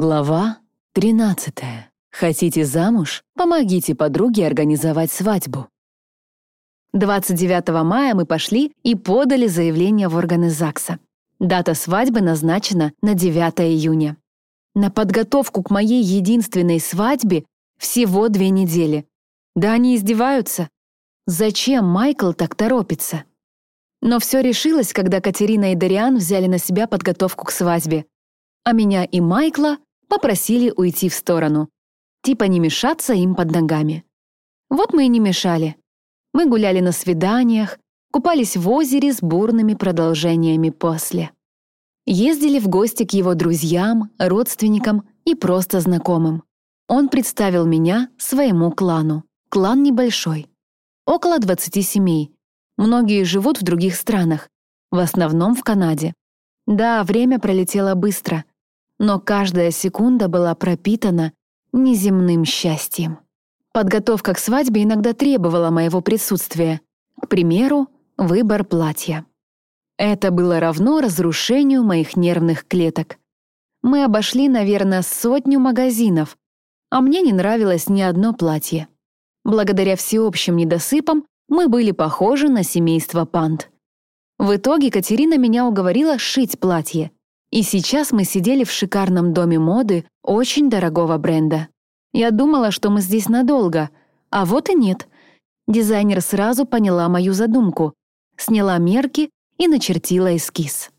Глава 13. Хотите замуж? Помогите подруге организовать свадьбу. 29 мая мы пошли и подали заявление в органы ЗАГСа. Дата свадьбы назначена на 9 июня. На подготовку к моей единственной свадьбе всего две недели. Да они издеваются. Зачем Майкл так торопится? Но все решилось, когда Катерина и Дариан взяли на себя подготовку к свадьбе а меня и Майкла попросили уйти в сторону. Типа не мешаться им под ногами. Вот мы и не мешали. Мы гуляли на свиданиях, купались в озере с бурными продолжениями после. Ездили в гости к его друзьям, родственникам и просто знакомым. Он представил меня своему клану. Клан небольшой. Около 20 семей. Многие живут в других странах, в основном в Канаде. Да, время пролетело быстро но каждая секунда была пропитана неземным счастьем. Подготовка к свадьбе иногда требовала моего присутствия. К примеру, выбор платья. Это было равно разрушению моих нервных клеток. Мы обошли, наверное, сотню магазинов, а мне не нравилось ни одно платье. Благодаря всеобщим недосыпам мы были похожи на семейство панд. В итоге Катерина меня уговорила шить платье — и сейчас мы сидели в шикарном доме моды очень дорогого бренда. Я думала, что мы здесь надолго, а вот и нет. Дизайнер сразу поняла мою задумку, сняла мерки и начертила эскиз.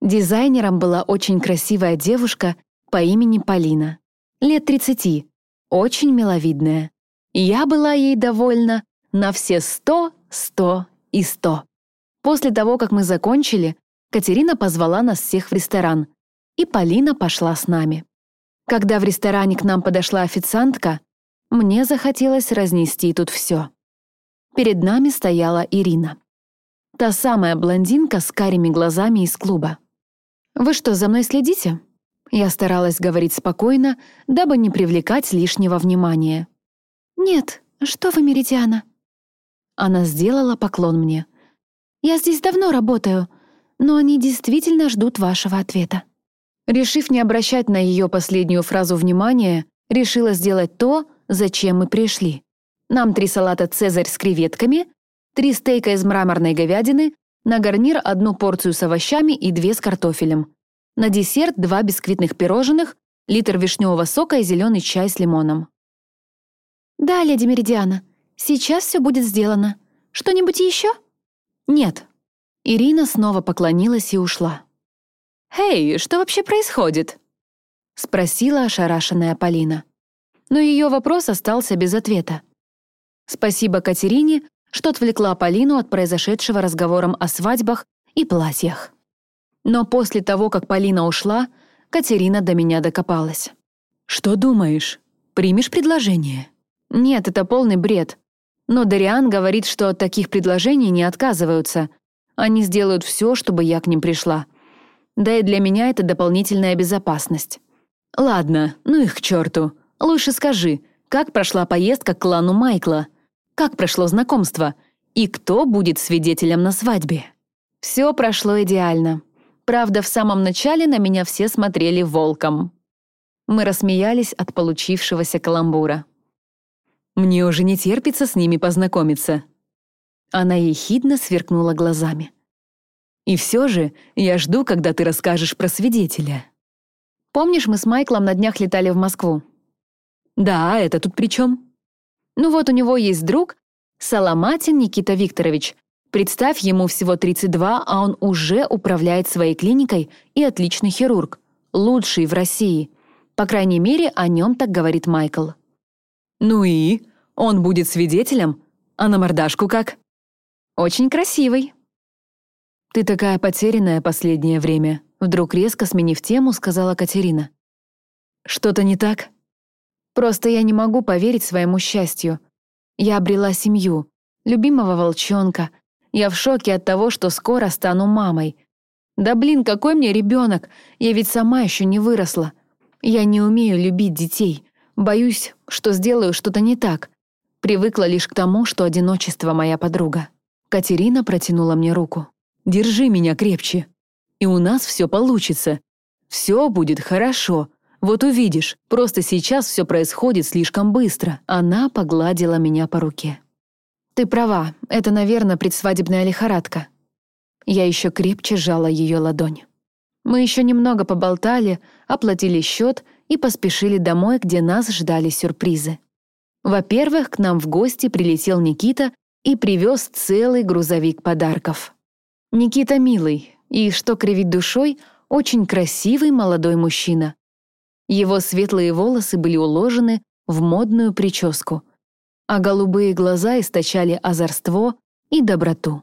Дизайнером была очень красивая девушка по имени Полина. Лет 30, очень миловидная. Я была ей довольна на все сто, сто и сто. После того, как мы закончили, Катерина позвала нас всех в ресторан, и Полина пошла с нами. Когда в ресторане к нам подошла официантка, мне захотелось разнести тут все. Перед нами стояла Ирина. Та самая блондинка с карими глазами из клуба. «Вы что, за мной следите?» Я старалась говорить спокойно, дабы не привлекать лишнего внимания. «Нет, что вы, Меридиана?» Она сделала поклон мне. «Я здесь давно работаю но они действительно ждут вашего ответа». Решив не обращать на ее последнюю фразу внимания, решила сделать то, зачем мы пришли. Нам три салата «Цезарь» с креветками, три стейка из мраморной говядины, на гарнир одну порцию с овощами и две с картофелем. На десерт два бисквитных пирожных, литр вишневого сока и зеленый чай с лимоном. «Да, леди Меридиана, сейчас все будет сделано. Что-нибудь еще?» «Нет», Ирина снова поклонилась и ушла. «Эй, что вообще происходит?» — спросила ошарашенная Полина. Но ее вопрос остался без ответа. Спасибо Катерине, что отвлекла Полину от произошедшего разговором о свадьбах и платьях. Но после того, как Полина ушла, Катерина до меня докопалась. «Что думаешь? Примешь предложение?» «Нет, это полный бред. Но Дариан говорит, что от таких предложений не отказываются, они сделают все, чтобы я к ним пришла. Да и для меня это дополнительная безопасность. Ладно, ну их к черту. Лучше скажи, как прошла поездка к клану Майкла? Как прошло знакомство? И кто будет свидетелем на свадьбе? Все прошло идеально. Правда, в самом начале на меня все смотрели волком. Мы рассмеялись от получившегося каламбура. «Мне уже не терпится с ними познакомиться», она ехидно сверкнула глазами. «И все же я жду, когда ты расскажешь про свидетеля». «Помнишь, мы с Майклом на днях летали в Москву?» «Да, это тут при чем? «Ну вот у него есть друг, Соломатин Никита Викторович. Представь, ему всего 32, а он уже управляет своей клиникой и отличный хирург. Лучший в России. По крайней мере, о нем так говорит Майкл». «Ну и? Он будет свидетелем? А на мордашку как?» Очень красивый». «Ты такая потерянная последнее время», — вдруг резко сменив тему, сказала Катерина. «Что-то не так?» «Просто я не могу поверить своему счастью. Я обрела семью, любимого волчонка. Я в шоке от того, что скоро стану мамой. Да блин, какой мне ребенок? Я ведь сама еще не выросла. Я не умею любить детей. Боюсь, что сделаю что-то не так. Привыкла лишь к тому, что одиночество моя подруга. Катерина протянула мне руку. «Держи меня крепче, и у нас все получится. Все будет хорошо. Вот увидишь, просто сейчас все происходит слишком быстро. Она погладила меня по руке. Ты права, это, наверное, предсвадебная лихорадка. Я еще крепче сжала ее ладонь. Мы еще немного поболтали, оплатили счет и поспешили домой, где нас ждали сюрпризы. Во-первых, к нам в гости прилетел Никита и привез целый грузовик подарков. Никита милый и, что кривить душой, очень красивый молодой мужчина. Его светлые волосы были уложены в модную прическу, а голубые глаза источали озорство и доброту.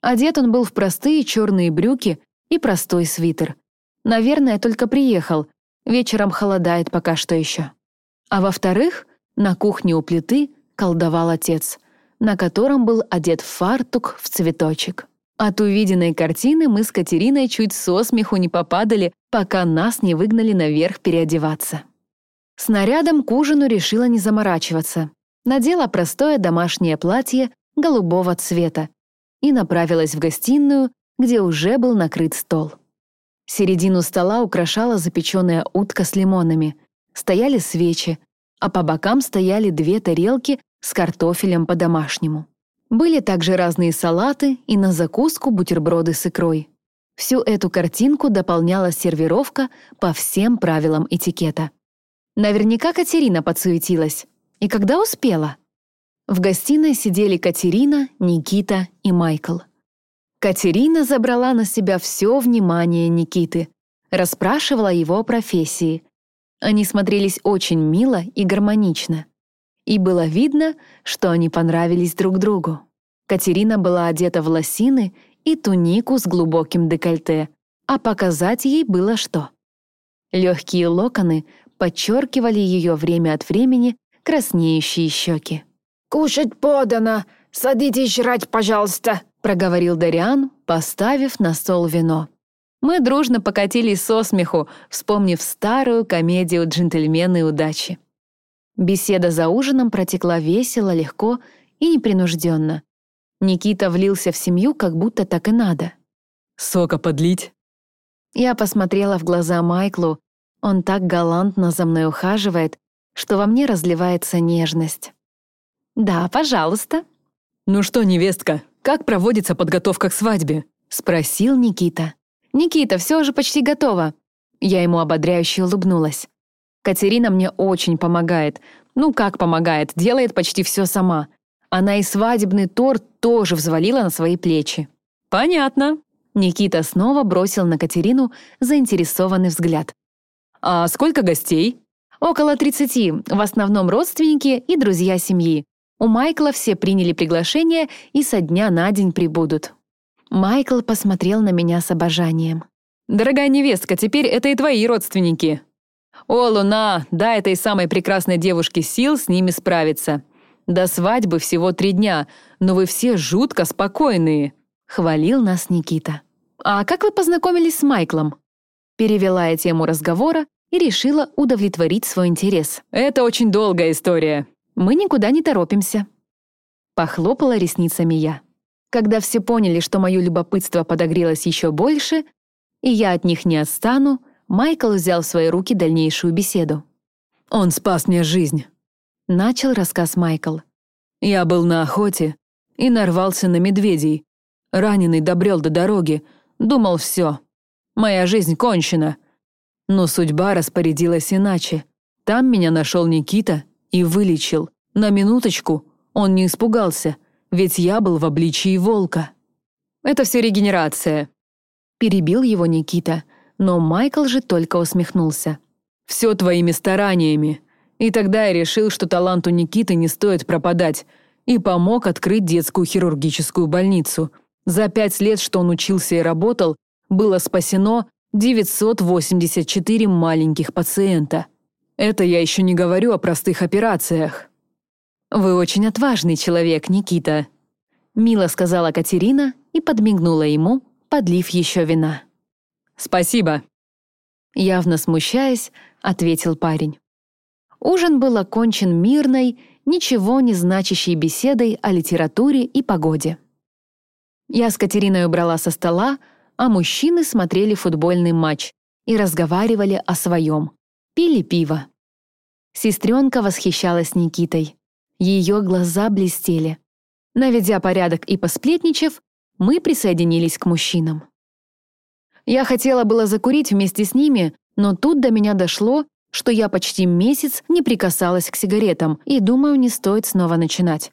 Одет он был в простые черные брюки и простой свитер. Наверное, только приехал, вечером холодает пока что еще. А во-вторых, на кухне у плиты колдовал отец, на котором был одет фартук в цветочек. От увиденной картины мы с Катериной чуть со смеху не попадали, пока нас не выгнали наверх переодеваться. Снарядом к ужину решила не заморачиваться. Надела простое домашнее платье голубого цвета и направилась в гостиную, где уже был накрыт стол. Середину стола украшала запеченная утка с лимонами. Стояли свечи, а по бокам стояли две тарелки с картофелем по-домашнему. Были также разные салаты и на закуску бутерброды с икрой. Всю эту картинку дополняла сервировка по всем правилам этикета. Наверняка Катерина подсуетилась. И когда успела? В гостиной сидели Катерина, Никита и Майкл. Катерина забрала на себя все внимание Никиты, расспрашивала его о профессии. Они смотрелись очень мило и гармонично и было видно, что они понравились друг другу. Катерина была одета в лосины и тунику с глубоким декольте, а показать ей было что. Легкие локоны подчеркивали ее время от времени краснеющие щеки. «Кушать подано! Садитесь жрать, пожалуйста!» проговорил Дариан, поставив на стол вино. Мы дружно покатились со смеху, вспомнив старую комедию «Джентльмены удачи». Беседа за ужином протекла весело, легко и непринужденно. Никита влился в семью, как будто так и надо. «Сока подлить?» Я посмотрела в глаза Майклу. Он так галантно за мной ухаживает, что во мне разливается нежность. «Да, пожалуйста». «Ну что, невестка, как проводится подготовка к свадьбе?» — спросил Никита. «Никита, все уже почти готово». Я ему ободряюще улыбнулась. Катерина мне очень помогает. Ну как помогает, делает почти все сама. Она и свадебный торт тоже взвалила на свои плечи. «Понятно». Никита снова бросил на Катерину заинтересованный взгляд. «А сколько гостей?» «Около 30, в основном родственники и друзья семьи. У Майкла все приняли приглашение и со дня на день прибудут». Майкл посмотрел на меня с обожанием. «Дорогая невестка, теперь это и твои родственники», «О, Луна, дай этой самой прекрасной девушке сил с ними справиться. До свадьбы всего три дня, но вы все жутко спокойные», — хвалил нас Никита. «А как вы познакомились с Майклом?» Перевела я тему разговора и решила удовлетворить свой интерес. «Это очень долгая история». «Мы никуда не торопимся». Похлопала ресницами я. Когда все поняли, что мое любопытство подогрелось еще больше, и я от них не отстану, Майкл взял в свои руки дальнейшую беседу. «Он спас мне жизнь», — начал рассказ Майкл. «Я был на охоте и нарвался на медведей. Раненый добрел до дороги, думал, все, моя жизнь кончена. Но судьба распорядилась иначе. Там меня нашел Никита и вылечил. На минуточку он не испугался, ведь я был в обличии волка». «Это все регенерация», — перебил его Никита — но Майкл же только усмехнулся. «Все твоими стараниями. И тогда я решил, что таланту Никиты не стоит пропадать, и помог открыть детскую хирургическую больницу. За пять лет, что он учился и работал, было спасено 984 маленьких пациента. Это я еще не говорю о простых операциях». «Вы очень отважный человек, Никита», — мило сказала Катерина и подмигнула ему, подлив еще вина. «Спасибо». Явно смущаясь, ответил парень. Ужин был окончен мирной, ничего не значащей беседой о литературе и погоде. Я с Катериной убрала со стола, а мужчины смотрели футбольный матч и разговаривали о своем. Пили пиво. Сестренка восхищалась Никитой. Ее глаза блестели. Наведя порядок и посплетничав, мы присоединились к мужчинам. Я хотела было закурить вместе с ними, но тут до меня дошло, что я почти месяц не прикасалась к сигаретам, и думаю, не стоит снова начинать.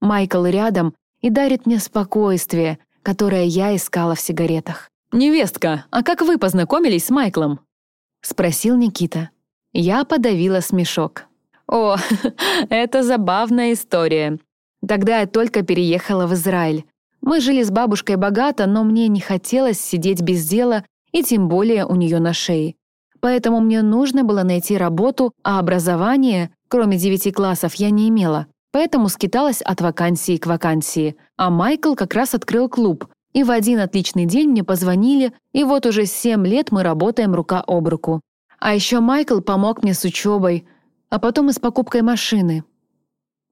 Майкл рядом и дарит мне спокойствие, которое я искала в сигаретах. «Невестка, а как вы познакомились с Майклом?» — спросил Никита. Я подавила смешок. «О, это забавная история. Тогда я только переехала в Израиль. Мы жили с бабушкой богато, но мне не хотелось сидеть без дела и тем более у нее на шее. Поэтому мне нужно было найти работу, а образование, кроме девяти классов, я не имела. Поэтому скиталась от вакансии к вакансии. А Майкл как раз открыл клуб. И в один отличный день мне позвонили, и вот уже семь лет мы работаем рука об руку. А еще Майкл помог мне с учебой, а потом и с покупкой машины.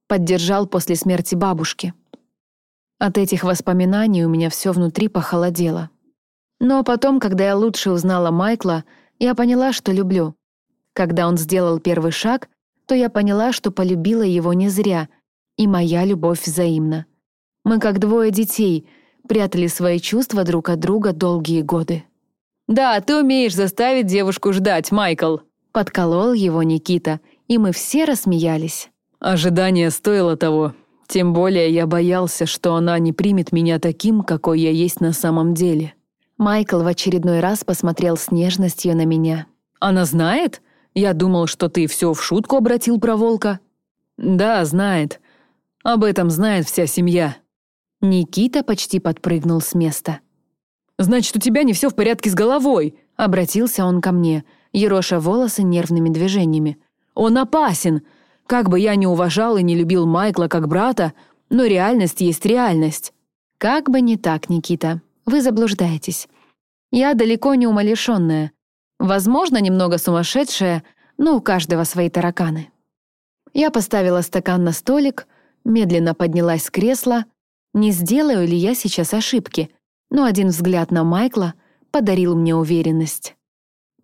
Поддержал после смерти бабушки. От этих воспоминаний у меня все внутри похолодело. Но потом, когда я лучше узнала Майкла, я поняла, что люблю. Когда он сделал первый шаг, то я поняла, что полюбила его не зря, и моя любовь взаимна. Мы как двое детей, прятали свои чувства друг от друга долгие годы. «Да, ты умеешь заставить девушку ждать, Майкл!» Подколол его Никита, и мы все рассмеялись. «Ожидание стоило того», тем более я боялся, что она не примет меня таким, какой я есть на самом деле. Майкл в очередной раз посмотрел с нежностью на меня. «Она знает? Я думал, что ты все в шутку обратил про волка». «Да, знает. Об этом знает вся семья». Никита почти подпрыгнул с места. «Значит, у тебя не все в порядке с головой», — обратился он ко мне, ероша волосы нервными движениями. «Он опасен. Как бы я ни уважал и не любил Майкла как брата, но реальность есть реальность. Как бы не так, Никита. Вы заблуждаетесь. Я далеко не умалишенная. Возможно, немного сумасшедшая, но у каждого свои тараканы. Я поставила стакан на столик, медленно поднялась с кресла. Не сделаю ли я сейчас ошибки? Но один взгляд на Майкла подарил мне уверенность.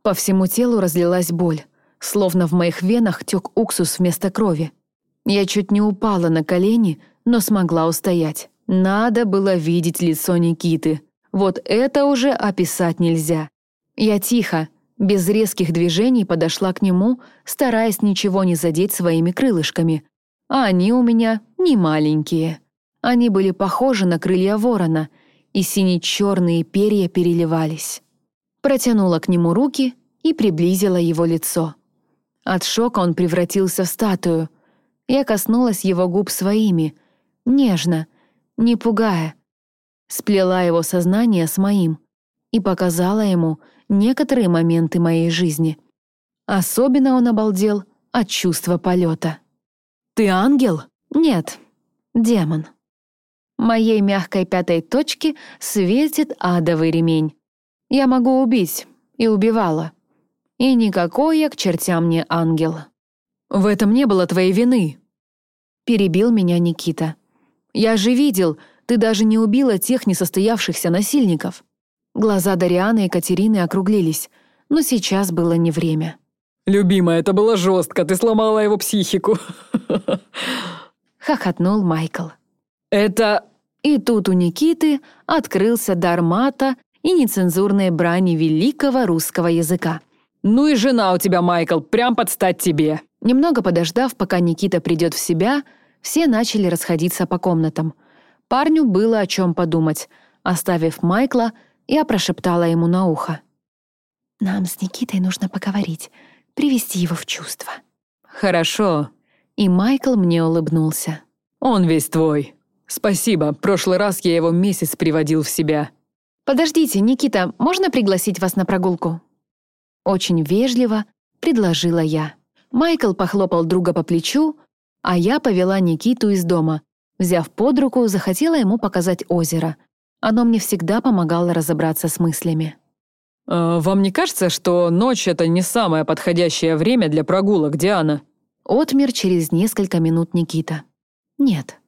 По всему телу разлилась боль словно в моих венах тек уксус вместо крови. Я чуть не упала на колени, но смогла устоять. Надо было видеть лицо Никиты. Вот это уже описать нельзя. Я тихо, без резких движений подошла к нему, стараясь ничего не задеть своими крылышками. А они у меня не маленькие. Они были похожи на крылья ворона, и сине-черные перья переливались. Протянула к нему руки и приблизила его лицо. От шока он превратился в статую. Я коснулась его губ своими, нежно, не пугая. Сплела его сознание с моим и показала ему некоторые моменты моей жизни. Особенно он обалдел от чувства полета. «Ты ангел?» «Нет, демон». Моей мягкой пятой точке светит адовый ремень. Я могу убить, и убивала. И никакой я к чертям не ангел. В этом не было твоей вины. Перебил меня Никита. Я же видел, ты даже не убила тех несостоявшихся насильников. Глаза Дарианы и Катерины округлились, но сейчас было не время. «Любимая, это было жестко, ты сломала его психику!» Хохотнул Майкл. «Это...» И тут у Никиты открылся дар мата и нецензурные брани великого русского языка. «Ну и жена у тебя, Майкл, прям под стать тебе!» Немного подождав, пока Никита придет в себя, все начали расходиться по комнатам. Парню было о чем подумать. Оставив Майкла, я прошептала ему на ухо. «Нам с Никитой нужно поговорить, привести его в чувство». «Хорошо». И Майкл мне улыбнулся. «Он весь твой. Спасибо, прошлый раз я его месяц приводил в себя». «Подождите, Никита, можно пригласить вас на прогулку?» Очень вежливо предложила я. Майкл похлопал друга по плечу, а я повела Никиту из дома. Взяв под руку, захотела ему показать озеро. Оно мне всегда помогало разобраться с мыслями. «А «Вам не кажется, что ночь — это не самое подходящее время для прогулок, Диана?» Отмер через несколько минут Никита. «Нет».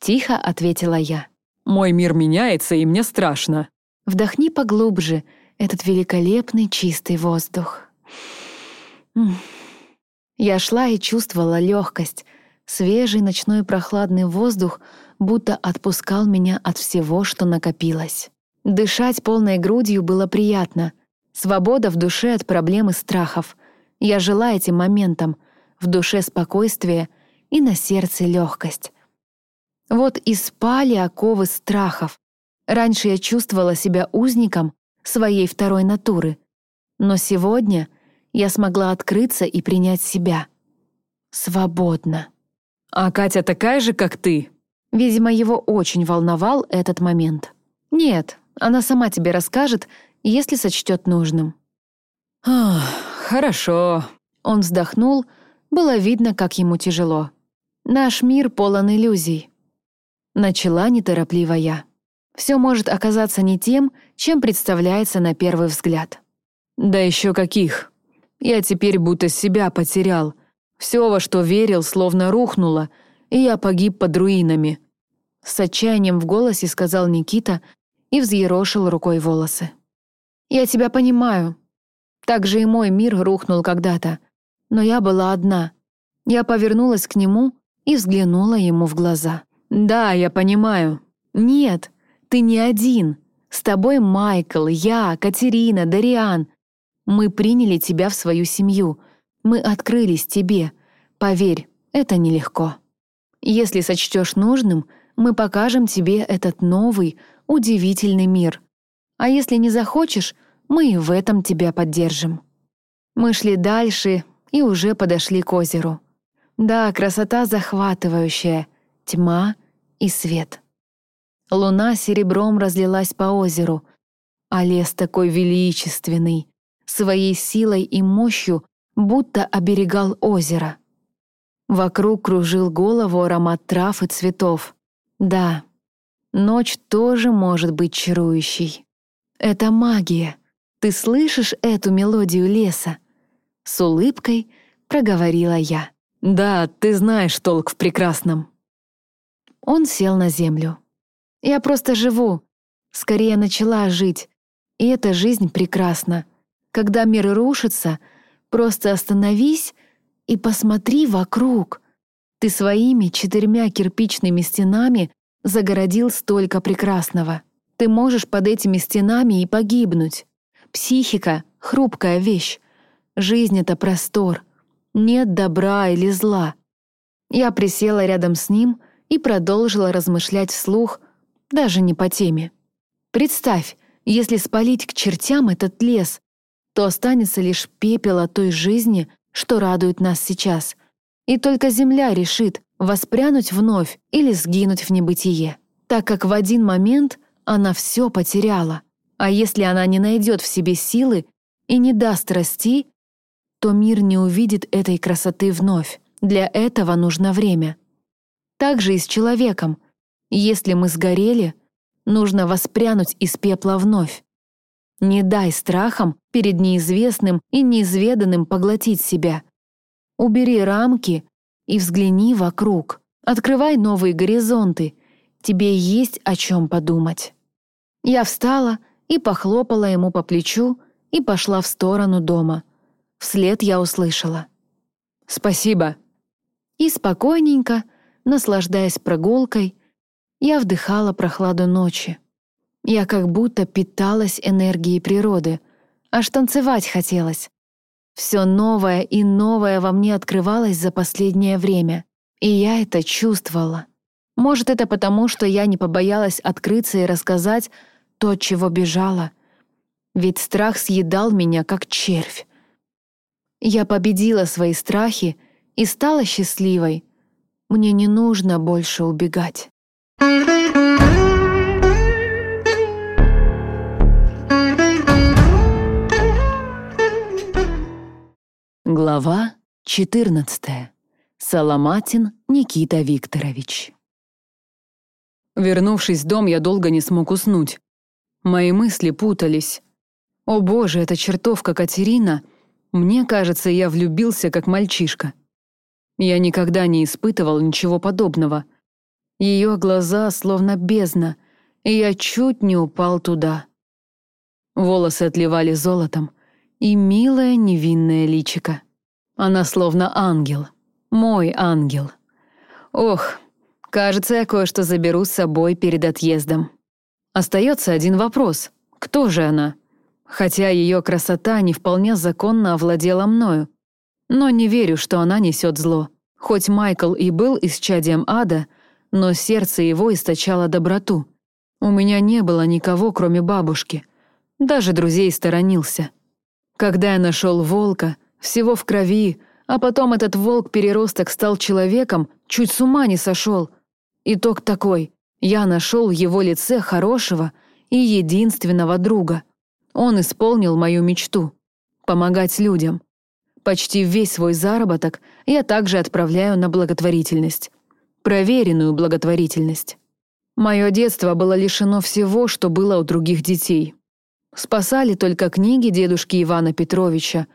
Тихо ответила я. «Мой мир меняется, и мне страшно». «Вдохни поглубже», этот великолепный чистый воздух. Я шла и чувствовала легкость. Свежий ночной прохладный воздух будто отпускал меня от всего, что накопилось. Дышать полной грудью было приятно. Свобода в душе от проблем и страхов. Я жила этим моментом. В душе спокойствие и на сердце легкость. Вот и спали оковы страхов. Раньше я чувствовала себя узником своей второй натуры. Но сегодня я смогла открыться и принять себя. Свободно. «А Катя такая же, как ты?» Видимо, его очень волновал этот момент. «Нет, она сама тебе расскажет, если сочтет нужным». «Ах, хорошо». Он вздохнул, было видно, как ему тяжело. «Наш мир полон иллюзий». Начала неторопливо я. Все может оказаться не тем, чем представляется на первый взгляд. Да еще каких. Я теперь будто себя потерял. Все, во что верил, словно рухнуло, и я погиб под руинами. С отчаянием в голосе сказал Никита и взъерошил рукой волосы. «Я тебя понимаю. Так же и мой мир рухнул когда-то. Но я была одна. Я повернулась к нему и взглянула ему в глаза. «Да, я понимаю». «Нет, ты не один. С тобой Майкл, я, Катерина, Дариан. Мы приняли тебя в свою семью. Мы открылись тебе. Поверь, это нелегко. Если сочтешь нужным, мы покажем тебе этот новый, удивительный мир. А если не захочешь, мы и в этом тебя поддержим». Мы шли дальше и уже подошли к озеру. Да, красота захватывающая, тьма и свет. Луна серебром разлилась по озеру, а лес такой величественный, своей силой и мощью будто оберегал озеро. Вокруг кружил голову аромат трав и цветов. Да, ночь тоже может быть чарующей. Это магия. Ты слышишь эту мелодию леса? С улыбкой проговорила я. Да, ты знаешь толк в прекрасном. Он сел на землю. «Я просто живу. Скорее начала жить. И эта жизнь прекрасна. Когда мир рушится, просто остановись и посмотри вокруг. Ты своими четырьмя кирпичными стенами загородил столько прекрасного. Ты можешь под этими стенами и погибнуть. Психика — хрупкая вещь. Жизнь — это простор. Нет добра или зла. Я присела рядом с ним — и продолжила размышлять вслух, даже не по теме. Представь, если спалить к чертям этот лес, то останется лишь пепел от той жизни, что радует нас сейчас. И только Земля решит, воспрянуть вновь или сгинуть в небытие, так как в один момент она все потеряла. А если она не найдет в себе силы и не даст расти, то мир не увидит этой красоты вновь. Для этого нужно время. Так же и с человеком. Если мы сгорели, нужно воспрянуть из пепла вновь. Не дай страхам перед неизвестным и неизведанным поглотить себя. Убери рамки и взгляни вокруг. Открывай новые горизонты. Тебе есть о чем подумать. Я встала и похлопала ему по плечу и пошла в сторону дома. Вслед я услышала. «Спасибо». И спокойненько, наслаждаясь прогулкой, я вдыхала прохладу ночи. Я как будто питалась энергией природы, аж танцевать хотелось. Все новое и новое во мне открывалось за последнее время, и я это чувствовала. Может, это потому, что я не побоялась открыться и рассказать то, чего бежала. Ведь страх съедал меня, как червь. Я победила свои страхи и стала счастливой — мне не нужно больше убегать. Глава 14. Соломатин Никита Викторович. Вернувшись в дом, я долго не смог уснуть. Мои мысли путались. О боже, эта чертовка Катерина! Мне кажется, я влюбился как мальчишка. Я никогда не испытывал ничего подобного. Ее глаза словно бездна, и я чуть не упал туда. Волосы отливали золотом, и милое невинное личико. Она словно ангел. Мой ангел. Ох, кажется, я кое-что заберу с собой перед отъездом. Остается один вопрос. Кто же она? Хотя ее красота не вполне законно овладела мною. Но не верю, что она несет зло. Хоть Майкл и был исчадием ада, но сердце его источало доброту. У меня не было никого, кроме бабушки. Даже друзей сторонился. Когда я нашел волка, всего в крови, а потом этот волк-переросток стал человеком, чуть с ума не сошел. Итог такой. Я нашел в его лице хорошего и единственного друга. Он исполнил мою мечту — помогать людям. Почти весь свой заработок я также отправляю на благотворительность. Проверенную благотворительность. Мое детство было лишено всего, что было у других детей. Спасали только книги дедушки Ивана Петровича.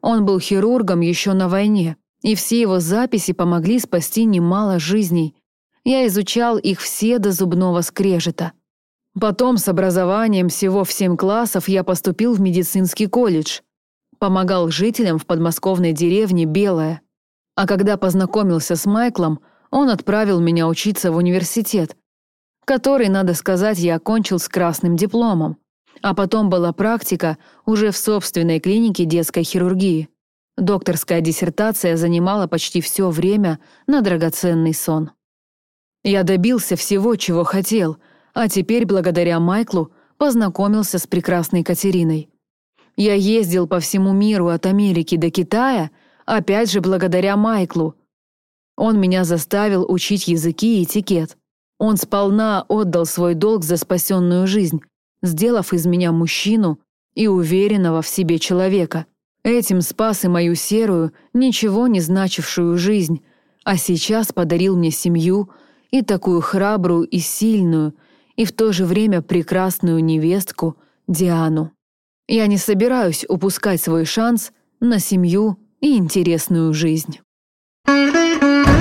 Он был хирургом еще на войне, и все его записи помогли спасти немало жизней. Я изучал их все до зубного скрежета. Потом с образованием всего в семь классов я поступил в медицинский колледж. Помогал жителям в подмосковной деревне Белая. А когда познакомился с Майклом, он отправил меня учиться в университет, который, надо сказать, я окончил с красным дипломом. А потом была практика уже в собственной клинике детской хирургии. Докторская диссертация занимала почти все время на драгоценный сон. Я добился всего, чего хотел, а теперь, благодаря Майклу, познакомился с прекрасной Катериной. Я ездил по всему миру от Америки до Китая, опять же благодаря Майклу. Он меня заставил учить языки и этикет. Он сполна отдал свой долг за спасенную жизнь, сделав из меня мужчину и уверенного в себе человека. Этим спас и мою серую, ничего не значившую жизнь, а сейчас подарил мне семью и такую храбрую и сильную, и в то же время прекрасную невестку Диану. Я не собираюсь упускать свой шанс на семью и интересную жизнь. Música